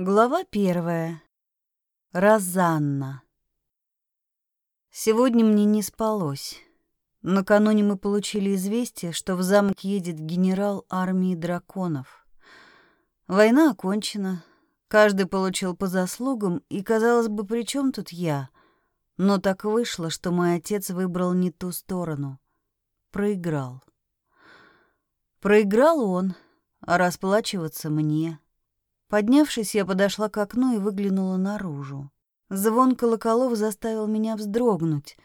Глава первая. Розанна. Сегодня мне не спалось. Накануне мы получили известие, что в замок едет генерал армии драконов. Война окончена, каждый получил по заслугам, и, казалось бы, при чем тут я? Но так вышло, что мой отец выбрал не ту сторону. Проиграл. Проиграл он, а расплачиваться мне — Поднявшись, я подошла к окну и выглянула наружу. Звон колоколов заставил меня вздрогнуть.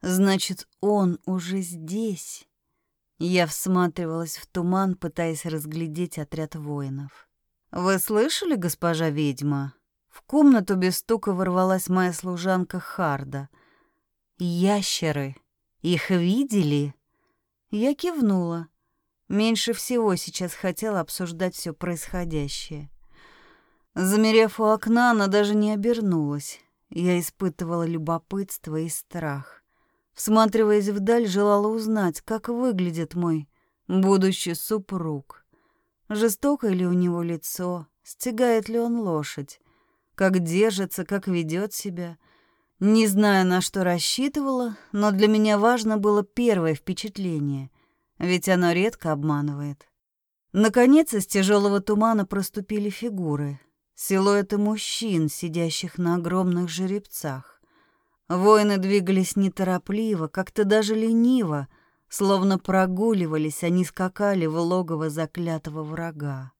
Значит, он уже здесь. Я всматривалась в туман, пытаясь разглядеть отряд воинов. «Вы слышали, госпожа ведьма?» В комнату без стука ворвалась моя служанка Харда. «Ящеры! Их видели?» Я кивнула. Меньше всего сейчас хотела обсуждать все происходящее. Замерев у окна, она даже не обернулась. Я испытывала любопытство и страх. Всматриваясь вдаль, желала узнать, как выглядит мой будущий супруг. Жестокое ли у него лицо, стегает ли он лошадь, как держится, как ведет себя. Не знаю, на что рассчитывала, но для меня важно было первое впечатление, ведь оно редко обманывает. Наконец из тяжелого тумана проступили фигуры силуэты мужчин, сидящих на огромных жеребцах. Воины двигались неторопливо, как-то даже лениво, словно прогуливались, они скакали в логово заклятого врага.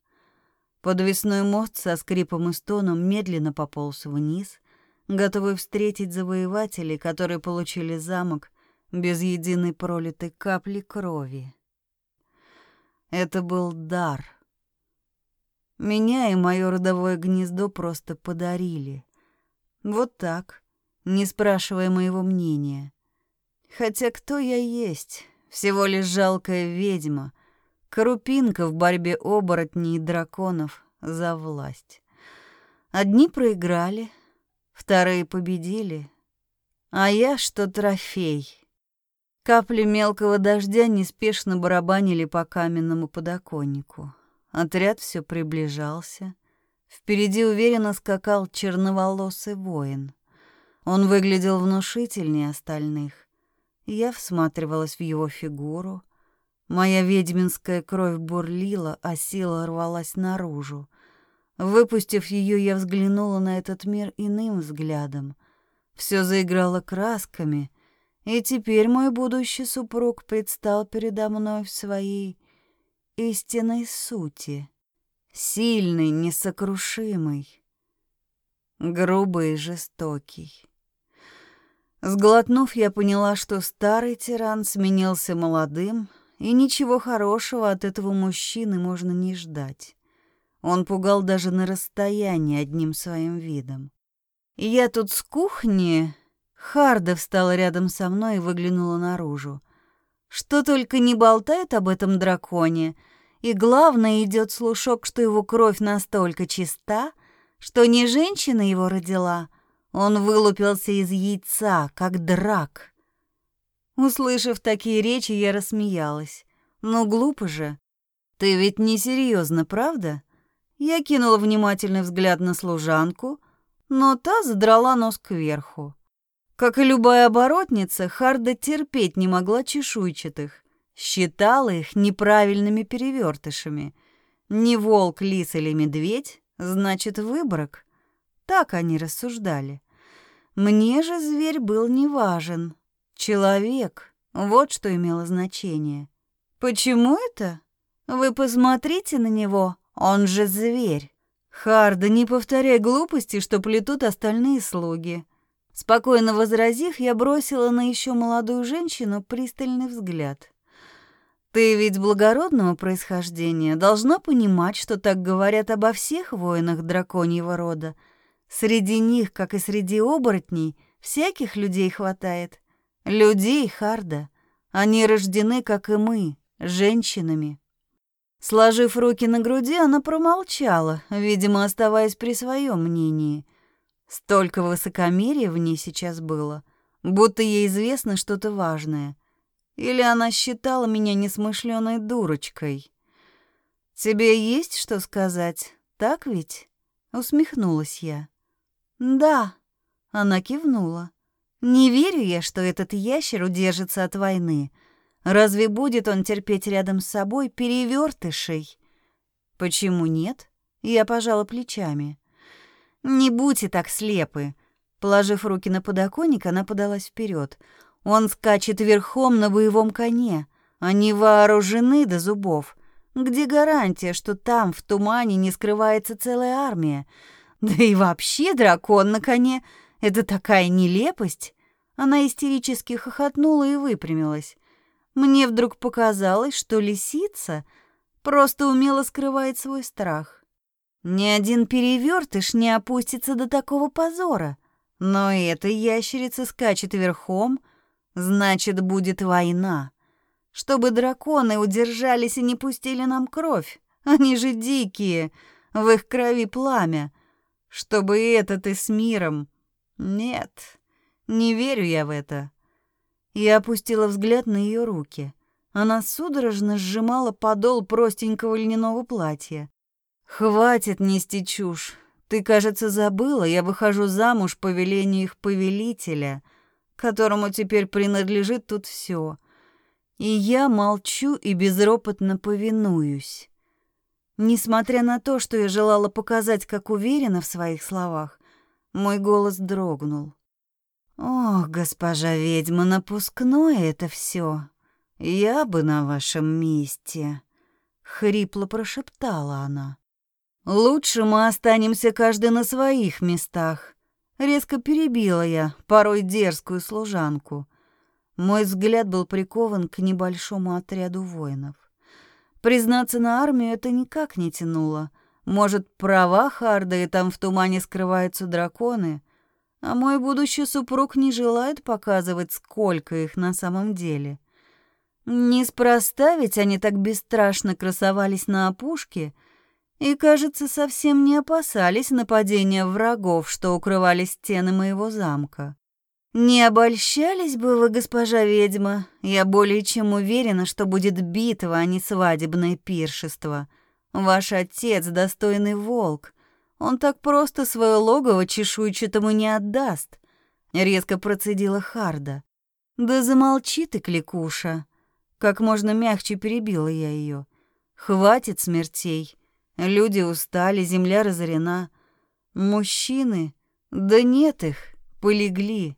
Подвесной мост со скрипом и стоном медленно пополз вниз, готовый встретить завоевателей, которые получили замок без единой пролитой капли крови. Это был дар — меня и мое родовое гнездо просто подарили. Вот так, не спрашивая моего мнения. Хотя кто я есть? Всего лишь жалкая ведьма, крупинка в борьбе оборотней и драконов за власть. Одни проиграли, вторые победили, а я что трофей. Капли мелкого дождя неспешно барабанили по каменному подоконнику. Отряд все приближался. Впереди уверенно скакал черноволосый воин. Он выглядел внушительнее остальных. Я всматривалась в его фигуру. Моя ведьминская кровь бурлила, а сила рвалась наружу. Выпустив ее, я взглянула на этот мир иным взглядом. Все заиграло красками, и теперь мой будущий супруг предстал передо мной в своей истинной сути. Сильный, несокрушимый, грубый и жестокий. Сглотнув, я поняла, что старый тиран сменился молодым, и ничего хорошего от этого мужчины можно не ждать. Он пугал даже на расстоянии одним своим видом. Я тут с кухни... Харда встала рядом со мной и выглянула наружу. Что только не болтает об этом драконе, и главное, идет слушок, что его кровь настолько чиста, что не женщина его родила, он вылупился из яйца, как драк. Услышав такие речи, я рассмеялась. Ну, глупо же. Ты ведь не серьезно, правда? Я кинула внимательный взгляд на служанку, но та задрала нос кверху. Как и любая оборотница, Харда терпеть не могла чешуйчатых считала их неправильными перевертышами. Не волк, лис или медведь, значит, выброк. Так они рассуждали. Мне же зверь был не важен. Человек, вот что имело значение. Почему это? Вы посмотрите на него, он же зверь. Харда, не повторяй глупости, что плетут остальные слуги. Спокойно возразив, я бросила на еще молодую женщину пристальный взгляд. Ты ведь благородного происхождения должна понимать, что так говорят обо всех воинах драконьего рода. Среди них, как и среди оборотней, всяких людей хватает. Людей, Харда. Они рождены, как и мы, женщинами. Сложив руки на груди, она промолчала, видимо, оставаясь при своем мнении. Столько высокомерия в ней сейчас было, будто ей известно что-то важное — или она считала меня несмышленой дурочкой? Тебе есть что сказать, так ведь? Усмехнулась я. «Да», — она кивнула. «Не верю я, что этот ящер удержится от войны. Разве будет он терпеть рядом с собой перевертышей?» «Почему нет?» Я пожала плечами. «Не будьте так слепы!» Положив руки на подоконник, она подалась вперед. «Он скачет верхом на боевом коне. Они вооружены до зубов. Где гарантия, что там, в тумане, не скрывается целая армия? Да и вообще дракон на коне — это такая нелепость!» Она истерически хохотнула и выпрямилась. Мне вдруг показалось, что лисица просто умело скрывает свой страх. Ни один перевертыш не опустится до такого позора. Но эта ящерица скачет верхом, значит, будет война. Чтобы драконы удержались и не пустили нам кровь. Они же дикие, в их крови пламя. Чтобы этот и с миром. Нет, не верю я в это. Я опустила взгляд на ее руки. Она судорожно сжимала подол простенького льняного платья. «Хватит нести чушь. Ты, кажется, забыла, я выхожу замуж по велению их повелителя, которому теперь принадлежит тут все. И я молчу и безропотно повинуюсь. Несмотря на то, что я желала показать, как уверена в своих словах, мой голос дрогнул. «Ох, госпожа ведьма, напускное это все. Я бы на вашем месте», — хрипло прошептала она. «Лучше мы останемся каждый на своих местах», — резко перебила я порой дерзкую служанку. Мой взгляд был прикован к небольшому отряду воинов. Признаться, на армию это никак не тянуло. Может, права Харда, и там в тумане скрываются драконы — а мой будущий супруг не желает показывать, сколько их на самом деле. Неспроста ведь они так бесстрашно красовались на опушке и, кажется, совсем не опасались нападения врагов, что укрывали стены моего замка. Не обольщались бы вы, госпожа ведьма, я более чем уверена, что будет битва, а не свадебное пиршество. Ваш отец — достойный волк, он так просто свое логово чешуйчатому не отдаст, резко процедила Харда. Да замолчи ты, кликуша. Как можно мягче перебила я ее. Хватит смертей. Люди устали, земля разорена. Мужчины, да нет их, полегли.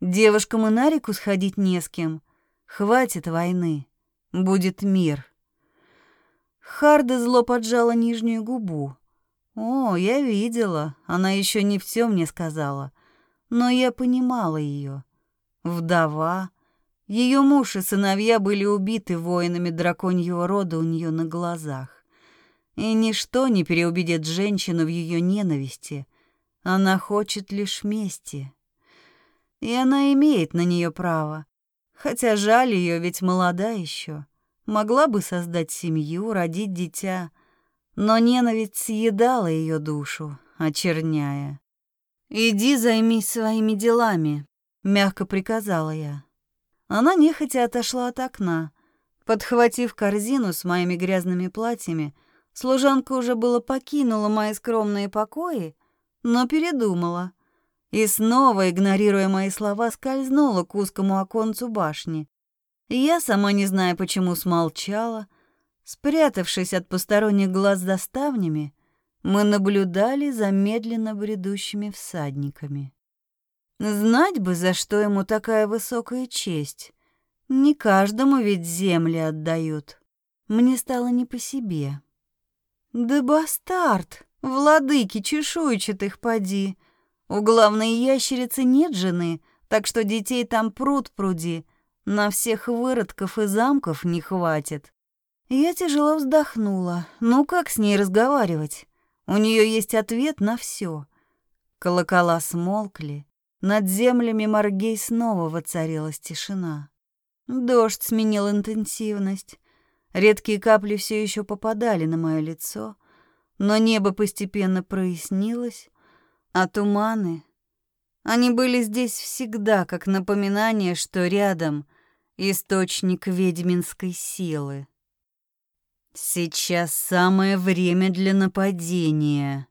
Девушкам и на реку сходить не с кем. Хватит войны. Будет мир. Харда зло поджала нижнюю губу. О, я видела, она еще не все мне сказала, но я понимала ее. Вдова, ее муж и сыновья были убиты воинами драконьего рода у нее на глазах. И ничто не переубедит женщину в ее ненависти. Она хочет лишь мести. И она имеет на нее право. Хотя жаль ее, ведь молода еще. Могла бы создать семью, родить дитя — но ненависть съедала ее душу, очерняя. «Иди займись своими делами», — мягко приказала я. Она нехотя отошла от окна. Подхватив корзину с моими грязными платьями, служанка уже было покинула мои скромные покои, но передумала. И снова, игнорируя мои слова, скользнула к узкому оконцу башни. Я, сама не зная почему, смолчала — Спрятавшись от посторонних глаз за ставнями, мы наблюдали за медленно бредущими всадниками. Знать бы, за что ему такая высокая честь. Не каждому ведь земли отдают. Мне стало не по себе. Да бастард, владыки чешуйчатых поди. У главной ящерицы нет жены, так что детей там пруд пруди. На всех выродков и замков не хватит. Я тяжело вздохнула. Ну как с ней разговаривать? У нее есть ответ на все. Колокола смолкли. Над землями Маргей снова воцарилась тишина. Дождь сменил интенсивность. Редкие капли все еще попадали на мое лицо, но небо постепенно прояснилось, а туманы... Они были здесь всегда, как напоминание, что рядом источник ведьминской силы. «Сейчас самое время для нападения»,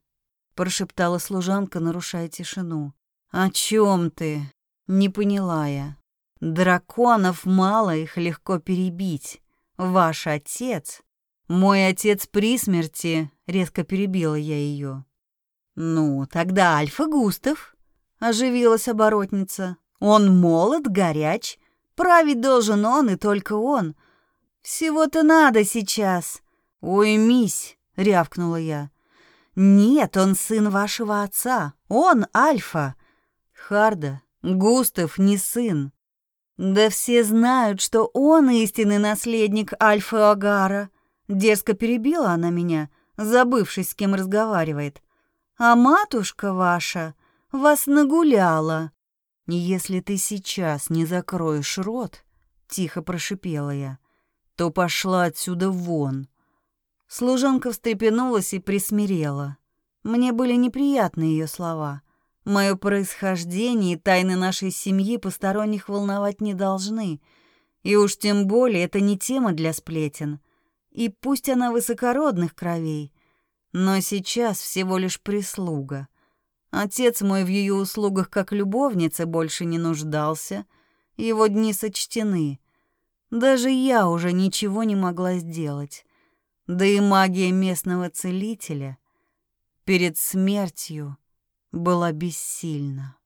прошептала служанка, нарушая тишину. «О чем ты?» Не поняла я. Драконов мало, их легко перебить. Ваш отец... Мой отец при смерти, резко перебила я ее. Ну, тогда Альфа Густав, оживилась оборотница. Он молод, горяч, править должен он и только он. Всего-то надо сейчас. Уймись, рявкнула я. Нет, он сын вашего отца. Он Альфа. Харда, Густав не сын. Да все знают, что он истинный наследник Альфы Агара. Дерзко перебила она меня, забывшись, с кем разговаривает. А матушка ваша вас нагуляла. Если ты сейчас не закроешь рот, тихо прошипела я, то пошла отсюда вон. Служанка встрепенулась и присмирела. Мне были неприятны ее слова. Мое происхождение и тайны нашей семьи посторонних волновать не должны. И уж тем более это не тема для сплетен. И пусть она высокородных кровей, но сейчас всего лишь прислуга. Отец мой в ее услугах как любовница больше не нуждался, его дни сочтены. Даже я уже ничего не могла сделать. Да и магия местного целителя перед смертью была бессильна.